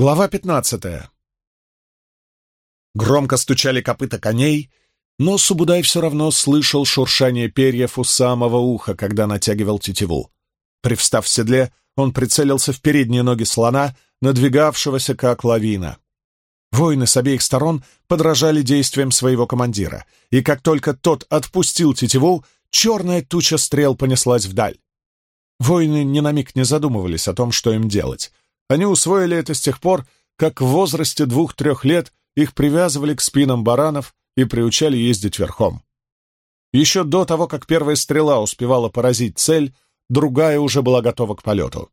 Глава пятнадцатая. Громко стучали копыта коней, но Субудай все равно слышал шуршание перьев у самого уха, когда натягивал тетиву. Привстав в седле, он прицелился в передние ноги слона, надвигавшегося как лавина. Воины с обеих сторон подражали действиям своего командира, и как только тот отпустил тетиву, черная туча стрел понеслась вдаль. Воины ни на миг не задумывались о том, что им делать. Они усвоили это с тех пор, как в возрасте двух-трех лет их привязывали к спинам баранов и приучали ездить верхом. Еще до того, как первая стрела успевала поразить цель, другая уже была готова к полету.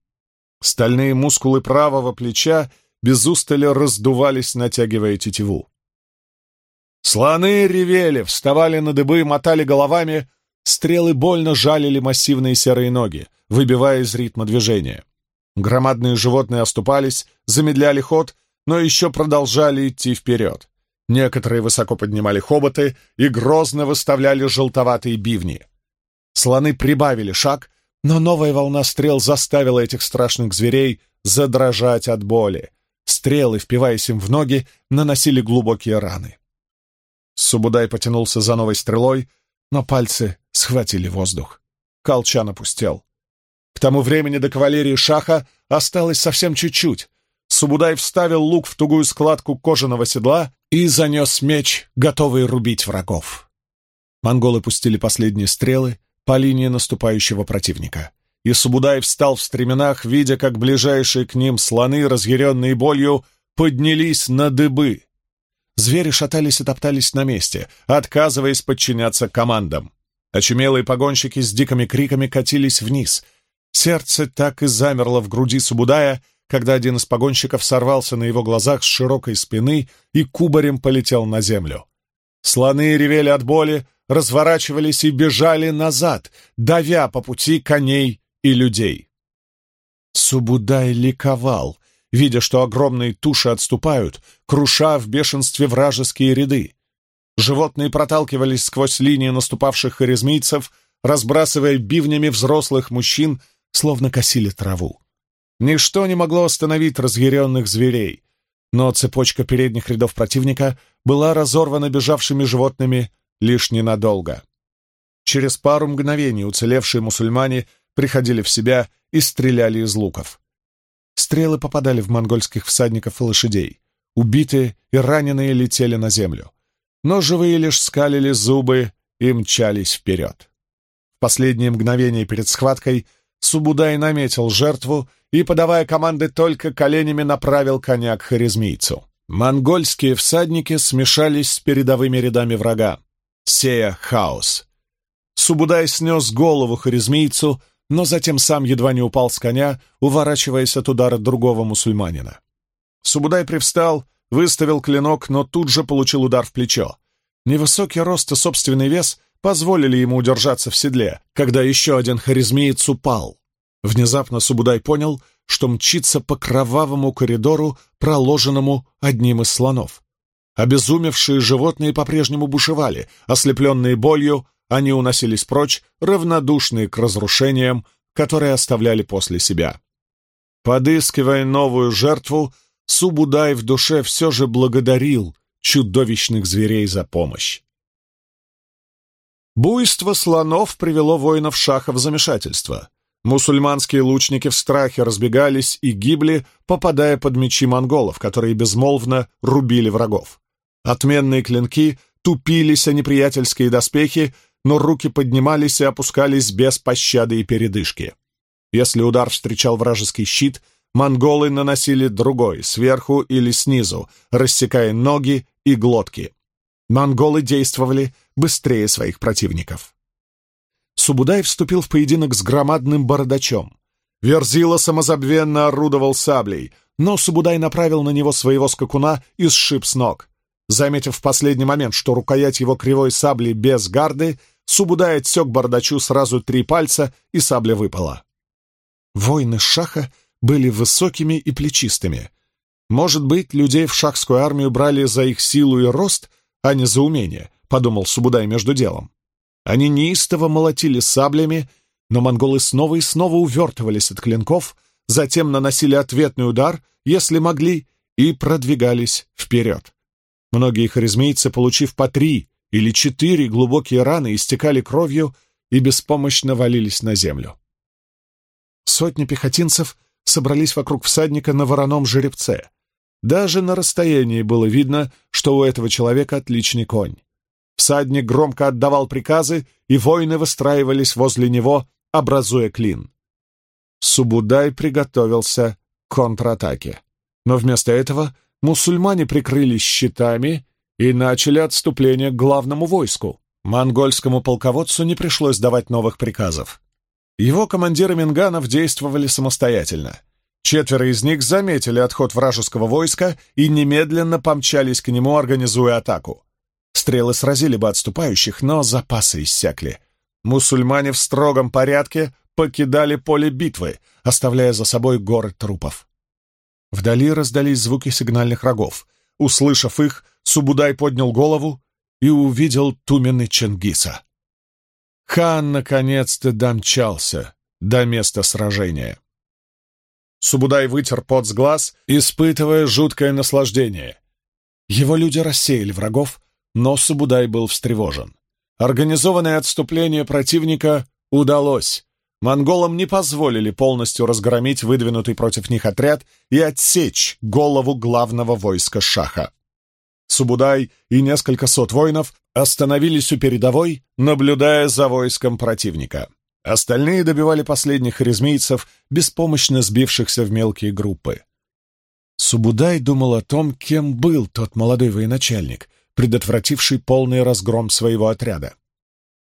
Стальные мускулы правого плеча без устали раздувались, натягивая тетиву. Слоны ревели, вставали на дыбы, мотали головами, стрелы больно жалили массивные серые ноги, выбивая из ритма движения. Громадные животные оступались, замедляли ход, но еще продолжали идти вперед. Некоторые высоко поднимали хоботы и грозно выставляли желтоватые бивни. Слоны прибавили шаг, но новая волна стрел заставила этих страшных зверей задрожать от боли. Стрелы, впиваясь им в ноги, наносили глубокие раны. Субудай потянулся за новой стрелой, но пальцы схватили воздух. Колчан опустел тому времени до кавалерии шаха осталось совсем чуть-чуть. Субудай вставил лук в тугую складку кожаного седла и занес меч, готовый рубить врагов. Монголы пустили последние стрелы по линии наступающего противника. И Субудай встал в стременах, видя, как ближайшие к ним слоны, разъяренные болью, поднялись на дыбы. Звери шатались и топтались на месте, отказываясь подчиняться командам. Очумелые погонщики с дикими криками катились вниз, Сердце так и замерло в груди Субудая, когда один из погонщиков сорвался на его глазах с широкой спины и кубарем полетел на землю. Слоны ревели от боли, разворачивались и бежали назад, давя по пути коней и людей. Субудай ликовал, видя, что огромные туши отступают, круша в бешенстве вражеские ряды. Животные проталкивались сквозь линии наступавших харизмийцев, разбрасывая бивнями взрослых мужчин словно косили траву. Ничто не могло остановить разъяренных зверей, но цепочка передних рядов противника была разорвана бежавшими животными лишь ненадолго. Через пару мгновений уцелевшие мусульмане приходили в себя и стреляли из луков. Стрелы попадали в монгольских всадников и лошадей. Убитые и раненые летели на землю. Но живые лишь скалили зубы и мчались вперед. В последние мгновения перед схваткой Субудай наметил жертву и, подавая команды только коленями, направил коня к харизмийцу. Монгольские всадники смешались с передовыми рядами врага, сея хаос. Субудай снес голову харизмийцу, но затем сам едва не упал с коня, уворачиваясь от удара другого мусульманина. Субудай привстал, выставил клинок, но тут же получил удар в плечо. Невысокий рост и собственный вес позволили ему удержаться в седле, когда еще один харизмеец упал. Внезапно Субудай понял, что мчится по кровавому коридору, проложенному одним из слонов. Обезумевшие животные по-прежнему бушевали, ослепленные болью, они уносились прочь, равнодушные к разрушениям, которые оставляли после себя. Подыскивая новую жертву, Субудай в душе все же благодарил чудовищных зверей за помощь. Буйство слонов привело воинов шаха в замешательство. Мусульманские лучники в страхе разбегались и гибли, попадая под мечи монголов, которые безмолвно рубили врагов. Отменные клинки тупились о неприятельские доспехи, но руки поднимались и опускались без пощады и передышки. Если удар встречал вражеский щит, монголы наносили другой, сверху или снизу, рассекая ноги и глотки. Монголы действовали быстрее своих противников. Субудай вступил в поединок с громадным бородачом. Верзила самозабвенно орудовал саблей, но Субудай направил на него своего скакуна и сшиб с ног. Заметив в последний момент, что рукоять его кривой сабли без гарды, Субудай отсек бардачу сразу три пальца, и сабля выпала. Войны шаха были высокими и плечистыми. Может быть, людей в шахскую армию брали за их силу и рост, а не за умение, — подумал Субудай между делом. Они неистово молотили саблями, но монголы снова и снова увертывались от клинков, затем наносили ответный удар, если могли, и продвигались вперед. Многие харизмейцы, получив по три или четыре глубокие раны, истекали кровью и беспомощно валились на землю. Сотни пехотинцев собрались вокруг всадника на вороном жеребце. Даже на расстоянии было видно, что у этого человека отличный конь. Всадник громко отдавал приказы, и воины выстраивались возле него, образуя клин. Субудай приготовился к контратаке. Но вместо этого мусульмане прикрылись щитами и начали отступление к главному войску. Монгольскому полководцу не пришлось давать новых приказов. Его командиры Минганов действовали самостоятельно. Четверо из них заметили отход вражеского войска и немедленно помчались к нему, организуя атаку. Стрелы сразили бы отступающих, но запасы иссякли. Мусульмане в строгом порядке покидали поле битвы, оставляя за собой горы трупов. Вдали раздались звуки сигнальных рогов. Услышав их, Субудай поднял голову и увидел тумены Чингиса. Хан наконец-то домчался до места сражения. Субудай вытер пот с глаз, испытывая жуткое наслаждение. Его люди рассеяли врагов, но Субудай был встревожен. Организованное отступление противника удалось. Монголам не позволили полностью разгромить выдвинутый против них отряд и отсечь голову главного войска Шаха. Субудай и несколько сот воинов остановились у передовой, наблюдая за войском противника. Остальные добивали последних харизмийцев, беспомощно сбившихся в мелкие группы. Субудай думал о том, кем был тот молодой военачальник, предотвративший полный разгром своего отряда.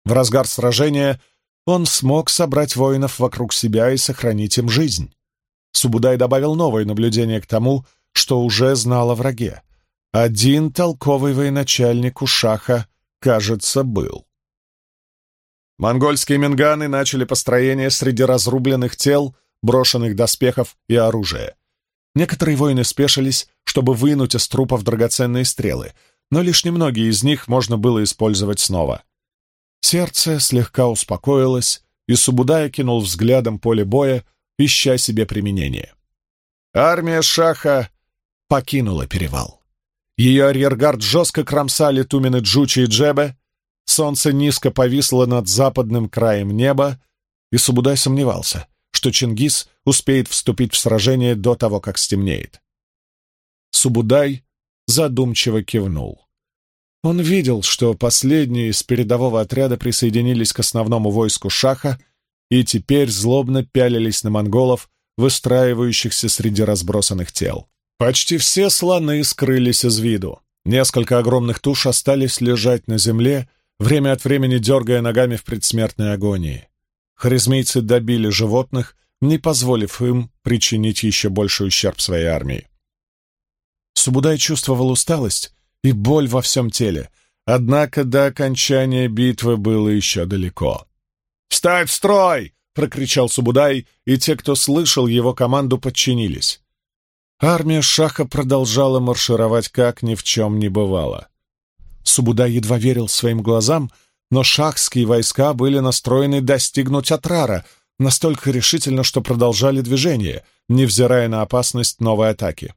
В разгар сражения он смог собрать воинов вокруг себя и сохранить им жизнь. Субудай добавил новое наблюдение к тому, что уже знал о враге. Один толковый военачальник у Шаха, кажется, был. Монгольские минганы начали построение среди разрубленных тел, брошенных доспехов и оружия. Некоторые воины спешились, чтобы вынуть из трупов драгоценные стрелы, но лишь немногие из них можно было использовать снова. Сердце слегка успокоилось, и Субудай кинул взглядом поле боя, ища себе применение. Армия Шаха покинула перевал. Ее арьергард жестко кромсали Тумины Джучи и Джебе, солнце низко повисло над западным краем неба, и Субудай сомневался, что Чингис успеет вступить в сражение до того, как стемнеет. Субудай задумчиво кивнул. Он видел, что последние из передового отряда присоединились к основному войску Шаха и теперь злобно пялились на монголов, выстраивающихся среди разбросанных тел. Почти все слоны скрылись из виду. Несколько огромных туш остались лежать на земле, время от времени дергая ногами в предсмертной агонии. Харизмийцы добили животных, не позволив им причинить еще больший ущерб своей армии. Субудай чувствовал усталость и боль во всем теле, однако до окончания битвы было еще далеко. «Встать в строй!» — прокричал Субудай, и те, кто слышал его команду, подчинились. Армия Шаха продолжала маршировать, как ни в чем не бывало. Субудай едва верил своим глазам, но шахские войска были настроены достигнуть Атрара настолько решительно, что продолжали движение, невзирая на опасность новой атаки.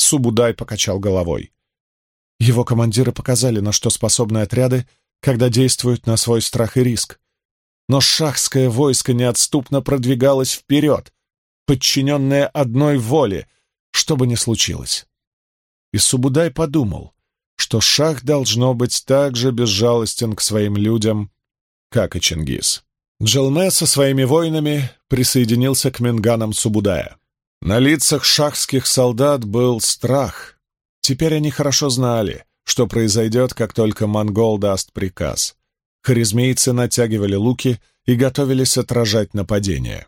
Субудай покачал головой. Его командиры показали, на что способны отряды, когда действуют на свой страх и риск. Но шахское войско неотступно продвигалось вперед, подчиненное одной воле, что бы ни случилось. И Субудай подумал, что шах должно быть так же безжалостен к своим людям, как и Чингис. Джалме со своими воинами присоединился к Менганам Субудая. На лицах шахских солдат был страх. Теперь они хорошо знали, что произойдет, как только монгол даст приказ. Харизмейцы натягивали луки и готовились отражать нападение.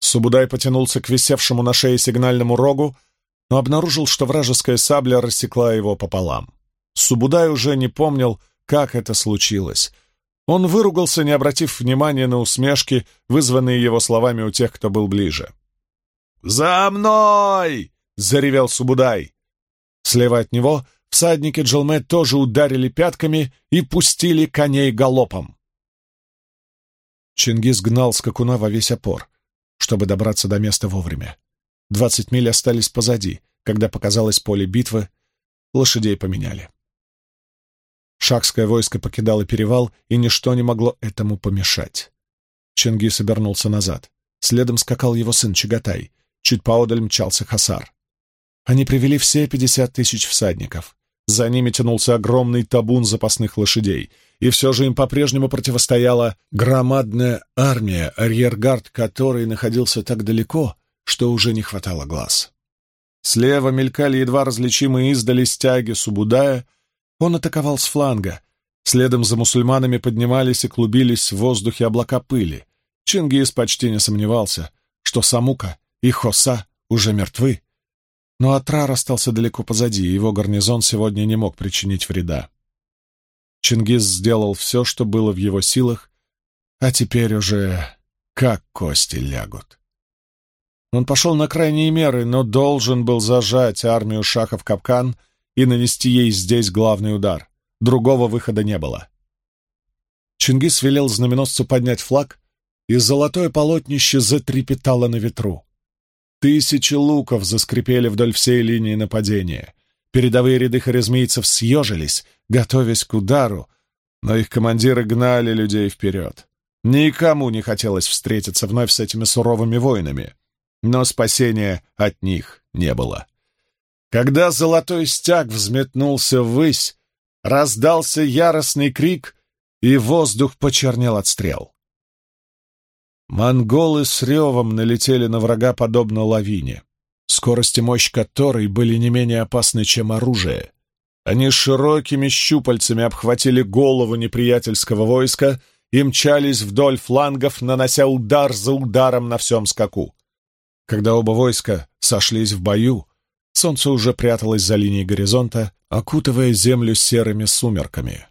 Субудай потянулся к висевшему на шее сигнальному рогу, но обнаружил, что вражеская сабля рассекла его пополам. Субудай уже не помнил, как это случилось. Он выругался, не обратив внимания на усмешки, вызванные его словами у тех, кто был ближе. «За мной!» — заревел Субудай. Слева от него всадники Джалме тоже ударили пятками и пустили коней галопом. Чингис гнал скакуна во весь опор, чтобы добраться до места вовремя. Двадцать миль остались позади, когда показалось поле битвы, лошадей поменяли. Шахское войско покидало перевал, и ничто не могло этому помешать. Чингис обернулся назад. Следом скакал его сын Чагатай — Чуть поодаль мчался Хасар. Они привели все пятьдесят тысяч всадников. За ними тянулся огромный табун запасных лошадей, и все же им по-прежнему противостояла громадная армия, арьергард которой находился так далеко, что уже не хватало глаз. Слева мелькали едва различимые издали стяги Субудая. Он атаковал с фланга. Следом за мусульманами поднимались и клубились в воздухе облака пыли. Чингис почти не сомневался, что Самука и Хоса уже мертвы. Но Атрар остался далеко позади, и его гарнизон сегодня не мог причинить вреда. Чингис сделал все, что было в его силах, а теперь уже как кости лягут. Он пошел на крайние меры, но должен был зажать армию шаха в капкан и нанести ей здесь главный удар. Другого выхода не было. Чингис велел знаменосцу поднять флаг, и золотое полотнище затрепетало на ветру. Тысячи луков заскрипели вдоль всей линии нападения. Передовые ряды харизмийцев съежились, готовясь к удару, но их командиры гнали людей вперед. Никому не хотелось встретиться вновь с этими суровыми воинами, но спасения от них не было. Когда золотой стяг взметнулся ввысь, раздался яростный крик, и воздух почернел от стрел. Монголы с ревом налетели на врага подобно лавине, скорость и мощь которой были не менее опасны, чем оружие. Они широкими щупальцами обхватили голову неприятельского войска и мчались вдоль флангов, нанося удар за ударом на всем скаку. Когда оба войска сошлись в бою, солнце уже пряталось за линией горизонта, окутывая землю серыми сумерками.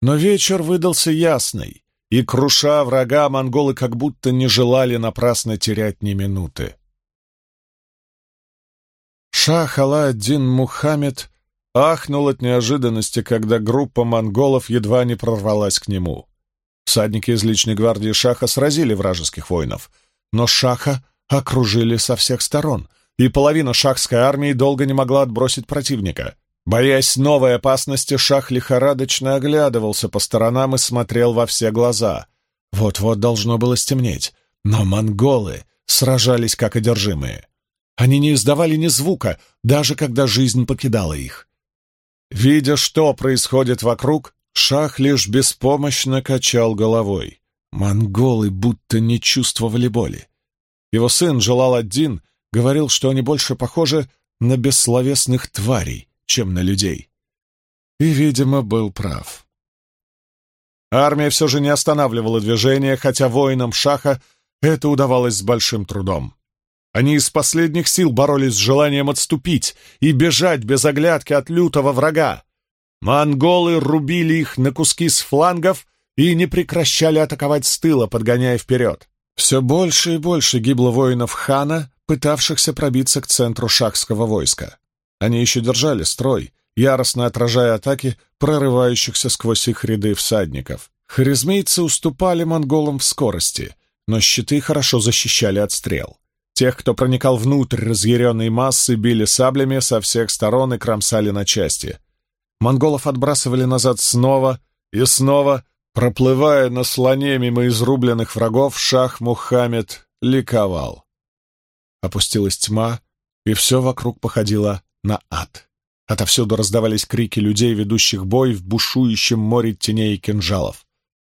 Но вечер выдался ясный, и, круша врага, монголы как будто не желали напрасно терять ни минуты. Шах Алла-Аддин Мухаммед ахнул от неожиданности, когда группа монголов едва не прорвалась к нему. Всадники из личной гвардии Шаха сразили вражеских воинов, но Шаха окружили со всех сторон, и половина шахской армии долго не могла отбросить противника. Боясь новой опасности, Шах лихорадочно оглядывался по сторонам и смотрел во все глаза. Вот-вот должно было стемнеть, но монголы сражались как одержимые. Они не издавали ни звука, даже когда жизнь покидала их. Видя, что происходит вокруг, Шах лишь беспомощно качал головой. Монголы будто не чувствовали боли. Его сын, Джалал-ад-Дин, говорил, что они больше похожи на бессловесных тварей, чем на людей. И, видимо, был прав. Армия все же не останавливала движение, хотя воинам Шаха это удавалось с большим трудом. Они из последних сил боролись с желанием отступить и бежать без оглядки от лютого врага. Монголы рубили их на куски с флангов и не прекращали атаковать с тыла, подгоняя вперед. Все больше и больше гибло воинов хана, пытавшихся пробиться к центру шахского войска. Они еще держали строй, яростно отражая атаки прорывающихся сквозь их ряды всадников. Харизмейцы уступали монголам в скорости, но щиты хорошо защищали от стрел. Тех, кто проникал внутрь разъяренной массы, били саблями со всех сторон и кромсали на части. Монголов отбрасывали назад снова и снова, проплывая на слоне мимо изрубленных врагов, шах Мухаммед ликовал. Опустилась тьма, и все вокруг походило на ад. Отовсюду раздавались крики людей, ведущих бой в бушующем море теней и кинжалов.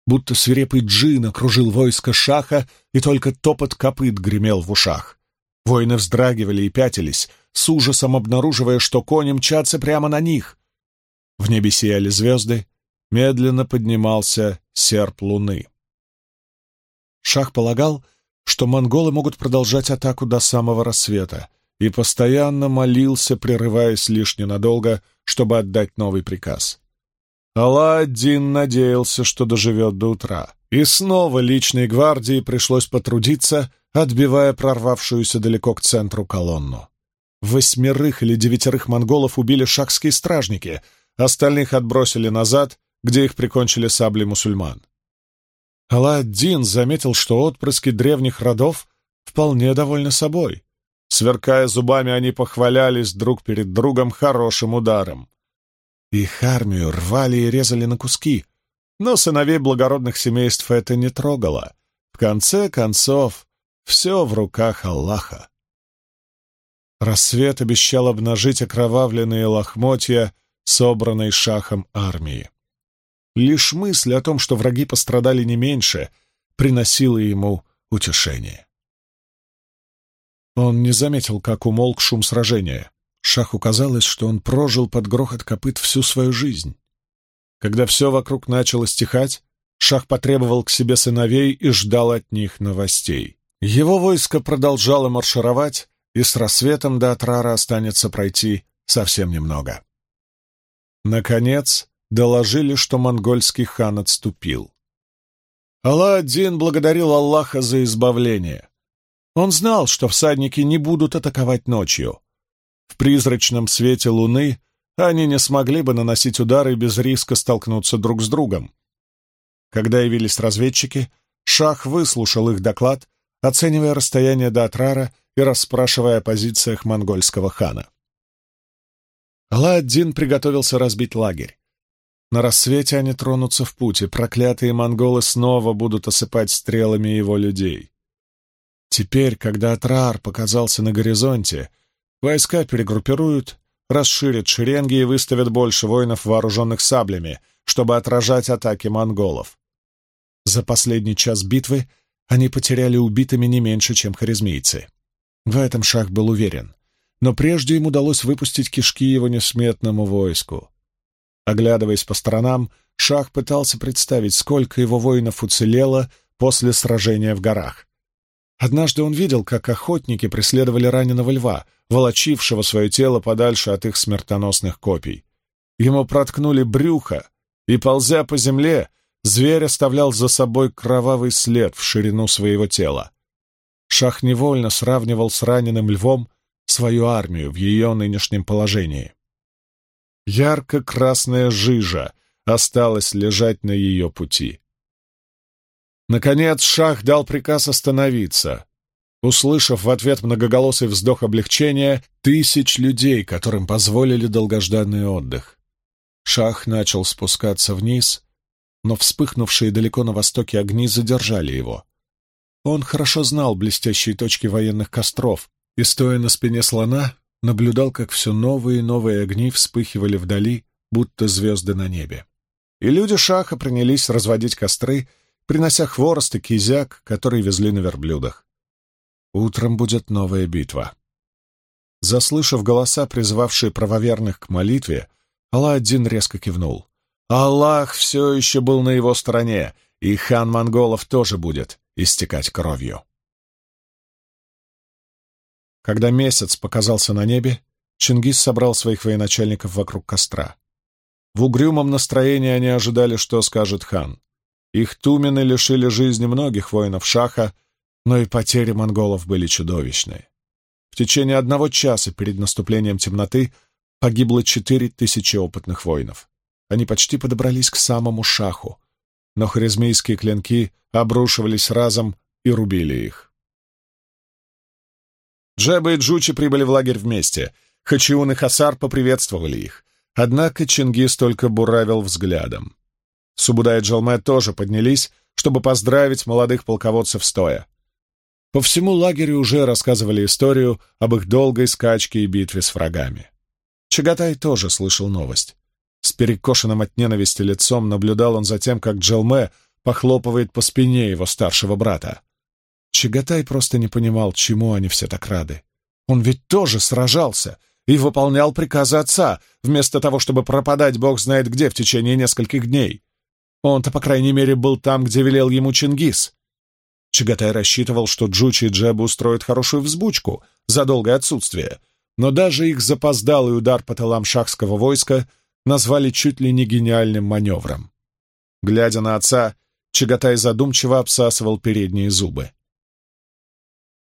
Будто свирепый джин окружил войско шаха, и только топот копыт гремел в ушах. Воины вздрагивали и пятились, с ужасом обнаруживая, что кони мчатся прямо на них. В небе сияли звезды, медленно поднимался серп луны. Шах полагал, что монголы могут продолжать атаку до самого рассвета — и постоянно молился, прерываясь лишь ненадолго, чтобы отдать новый приказ. Алладдин надеялся, что доживет до утра, и снова личной гвардии пришлось потрудиться, отбивая прорвавшуюся далеко к центру колонну. Восьмерых или девятерых монголов убили шахские стражники, остальных отбросили назад, где их прикончили сабли мусульман. Алладдин заметил, что отпрыски древних родов вполне довольны собой — Сверкая зубами, они похвалялись друг перед другом хорошим ударом. Их армию рвали и резали на куски, но сыновей благородных семейств это не трогало. В конце концов, все в руках Аллаха. Рассвет обещал обнажить окровавленные лохмотья, собранной шахом армии. Лишь мысль о том, что враги пострадали не меньше, приносила ему утешение. Он не заметил, как умолк шум сражения. Шаху казалось, что он прожил под грохот копыт всю свою жизнь. Когда все вокруг начало стихать, Шах потребовал к себе сыновей и ждал от них новостей. Его войско продолжало маршировать, и с рассветом до Атрара останется пройти совсем немного. Наконец, доложили, что монгольский хан отступил. Алла-Аддин благодарил Аллаха за избавление. Он знал, что всадники не будут атаковать ночью. В призрачном свете луны они не смогли бы наносить удары без риска столкнуться друг с другом. Когда явились разведчики, Шах выслушал их доклад, оценивая расстояние до Атрара и расспрашивая о позициях монгольского хана. Алла-Аддин приготовился разбить лагерь. На рассвете они тронутся в путь, проклятые монголы снова будут осыпать стрелами его людей. Теперь, когда Траар показался на горизонте, войска перегруппируют, расширят шеренги и выставят больше воинов, вооруженных саблями, чтобы отражать атаки монголов. За последний час битвы они потеряли убитыми не меньше, чем харизмийцы. В этом Шах был уверен. Но прежде им удалось выпустить кишки его несметному войску. Оглядываясь по сторонам, Шах пытался представить, сколько его воинов уцелело после сражения в горах. Однажды он видел, как охотники преследовали раненого льва, волочившего свое тело подальше от их смертоносных копий. Ему проткнули брюхо, и, ползя по земле, зверь оставлял за собой кровавый след в ширину своего тела. Шах невольно сравнивал с раненым львом свою армию в ее нынешнем положении. Ярко-красная жижа осталась лежать на ее пути. Наконец Шах дал приказ остановиться, услышав в ответ многоголосый вздох облегчения тысяч людей, которым позволили долгожданный отдых. Шах начал спускаться вниз, но вспыхнувшие далеко на востоке огни задержали его. Он хорошо знал блестящие точки военных костров и, стоя на спине слона, наблюдал, как все новые и новые огни вспыхивали вдали, будто звезды на небе. И люди Шаха принялись разводить костры — принося хворост и кизяк, которые везли на верблюдах. Утром будет новая битва. Заслышав голоса, призывавшие правоверных к молитве, Алла-один резко кивнул. Аллах все еще был на его стороне, и хан монголов тоже будет истекать кровью. Когда месяц показался на небе, Чингис собрал своих военачальников вокруг костра. В угрюмом настроении они ожидали, что скажет хан. Их тумены лишили жизни многих воинов Шаха, но и потери монголов были чудовищные. В течение одного часа перед наступлением темноты погибло четыре тысячи опытных воинов. Они почти подобрались к самому Шаху, но харизмийские клинки обрушивались разом и рубили их. Джеба и Джучи прибыли в лагерь вместе. Хачиун и Хасар поприветствовали их. Однако Чингис только буравил взглядом. Субуда и Джалме тоже поднялись, чтобы поздравить молодых полководцев стоя. По всему лагерю уже рассказывали историю об их долгой скачке и битве с врагами. Чагатай тоже слышал новость. С перекошенным от ненависти лицом наблюдал он за тем, как Джалме похлопывает по спине его старшего брата. Чагатай просто не понимал, чему они все так рады. Он ведь тоже сражался и выполнял приказы отца, вместо того, чтобы пропадать бог знает где в течение нескольких дней. Он-то, по крайней мере, был там, где велел ему Чингис. Чагатай рассчитывал, что Джучи и Джеба устроят хорошую взбучку за долгое отсутствие, но даже их запоздалый удар по талам шахского войска назвали чуть ли не гениальным маневром. Глядя на отца, Чагатай задумчиво обсасывал передние зубы.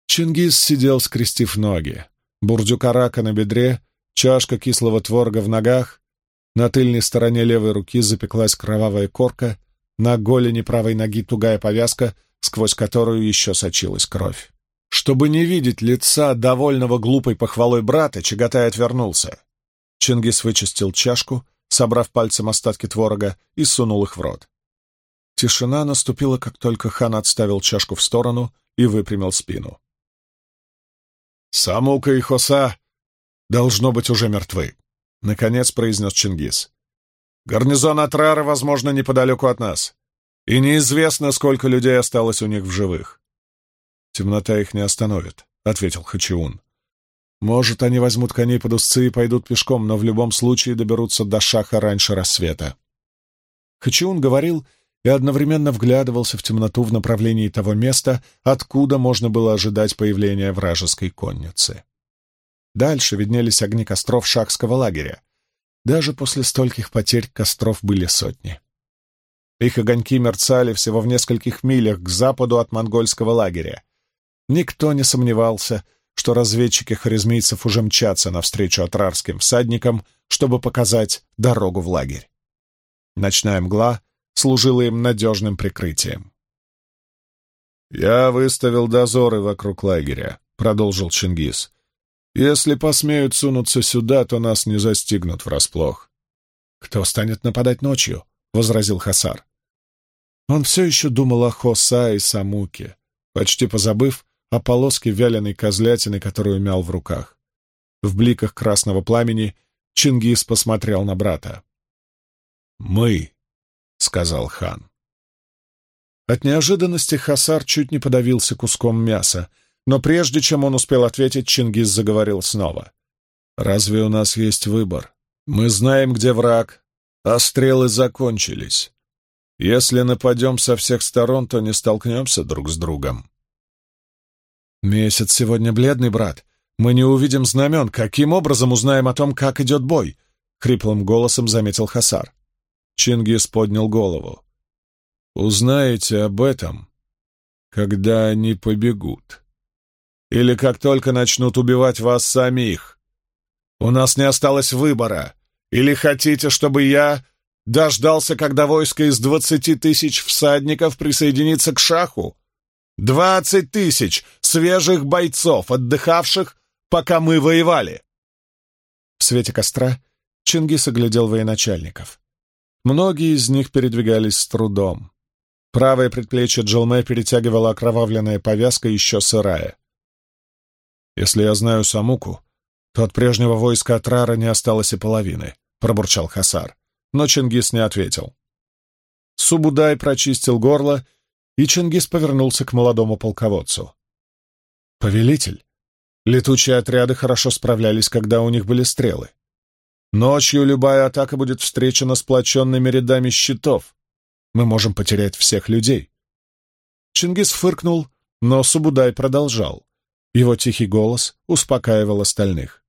Чингис сидел, скрестив ноги. бурдюка рака на бедре, чашка кислого творога в ногах, на тыльной стороне левой руки запеклась кровавая корка, на голени правой ноги тугая повязка, сквозь которую еще сочилась кровь. Чтобы не видеть лица, довольного глупой похвалой брата, Чагатай отвернулся. Чингис вычистил чашку, собрав пальцем остатки творога, и сунул их в рот. Тишина наступила, как только хан отставил чашку в сторону и выпрямил спину. «Самука и Хоса должно быть уже мертвы», — наконец произнес Чингис. «Гарнизон Атрара, возможно, неподалеку от нас, и неизвестно, сколько людей осталось у них в живых». «Темнота их не остановит», — ответил Хачиун. «Может, они возьмут коней под узцы и пойдут пешком, но в любом случае доберутся до шаха раньше рассвета». Хачиун говорил и одновременно вглядывался в темноту в направлении того места, откуда можно было ожидать появления вражеской конницы. Дальше виднелись огни костров шахского лагеря. Даже после стольких потерь костров были сотни. Их огоньки мерцали всего в нескольких милях к западу от монгольского лагеря. Никто не сомневался, что разведчики харизмийцев уже мчатся навстречу атрарским всадникам, чтобы показать дорогу в лагерь. Ночная мгла служила им надежным прикрытием. «Я выставил дозоры вокруг лагеря», — продолжил Чингис. Если посмеют сунуться сюда, то нас не застигнут врасплох. — Кто станет нападать ночью? — возразил Хасар. Он все еще думал о Хоса и Самуке, почти позабыв о полоске вяленой козлятины, которую мял в руках. В бликах красного пламени Чингис посмотрел на брата. «Мы», — сказал хан. От неожиданности Хасар чуть не подавился куском мяса — но прежде чем он успел ответить, Чингис заговорил снова. «Разве у нас есть выбор? Мы знаем, где враг, а стрелы закончились. Если нападем со всех сторон, то не столкнемся друг с другом». «Месяц сегодня бледный, брат. Мы не увидим знамен. Каким образом узнаем о том, как идет бой?» — хриплым голосом заметил Хасар. Чингис поднял голову. «Узнаете об этом, когда они побегут» или как только начнут убивать вас самих. У нас не осталось выбора. Или хотите, чтобы я дождался, когда войско из двадцати тысяч всадников присоединится к шаху? Двадцать тысяч свежих бойцов, отдыхавших, пока мы воевали!» В свете костра Чингис оглядел военачальников. Многие из них передвигались с трудом. Правое предплечье Джилме перетягивала окровавленная повязка, еще сырая. «Если я знаю Самуку, то от прежнего войска Атрара не осталось и половины», — пробурчал Хасар. Но Чингис не ответил. Субудай прочистил горло, и Чингис повернулся к молодому полководцу. «Повелитель, летучие отряды хорошо справлялись, когда у них были стрелы. Ночью любая атака будет встречена сплоченными рядами щитов. Мы можем потерять всех людей». Чингис фыркнул, но Субудай продолжал. Его тихий голос успокаивал остальных.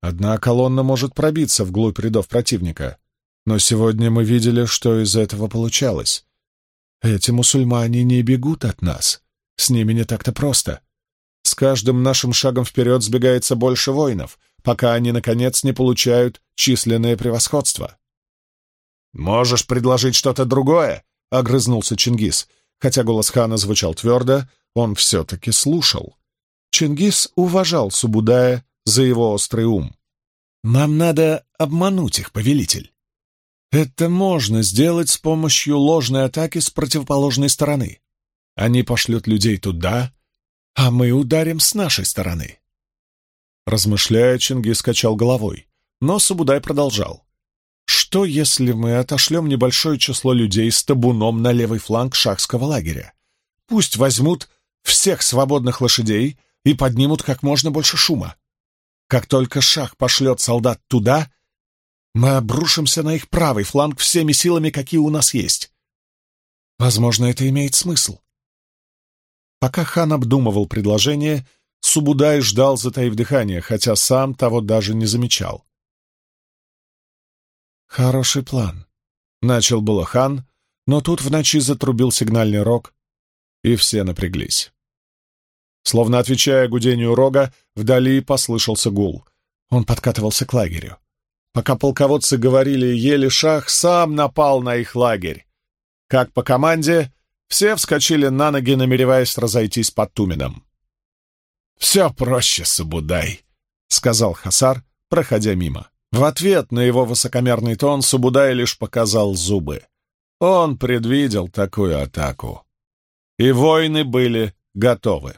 Одна колонна может пробиться вглубь рядов противника, но сегодня мы видели, что из этого получалось. Эти мусульмане не бегут от нас, с ними не так-то просто. С каждым нашим шагом вперед сбегается больше воинов, пока они, наконец, не получают численное превосходство. «Можешь предложить что-то другое?» — огрызнулся Чингис, хотя голос хана звучал твердо, он все-таки слушал. Чингис уважал Субудая за его острый ум. «Нам надо обмануть их, повелитель. Это можно сделать с помощью ложной атаки с противоположной стороны. Они пошлют людей туда, а мы ударим с нашей стороны». Размышляя, Чингис качал головой, но Субудай продолжал. «Что, если мы отошлем небольшое число людей с табуном на левый фланг шахского лагеря? Пусть возьмут всех свободных лошадей и поднимут как можно больше шума. Как только шах пошлет солдат туда, мы обрушимся на их правый фланг всеми силами, какие у нас есть. Возможно, это имеет смысл. Пока хан обдумывал предложение, Субудай ждал, затаив дыхание, хотя сам того даже не замечал. «Хороший план», — начал было хан, но тут в ночи затрубил сигнальный рог, и все напряглись. Словно отвечая гудению рога, вдали послышался гул. Он подкатывался к лагерю. Пока полководцы говорили еле шах, сам напал на их лагерь. Как по команде, все вскочили на ноги, намереваясь разойтись под Туменом. «Все проще, Субудай, — сказал Хасар, проходя мимо. В ответ на его высокомерный тон Субудай лишь показал зубы. Он предвидел такую атаку. И войны были готовы.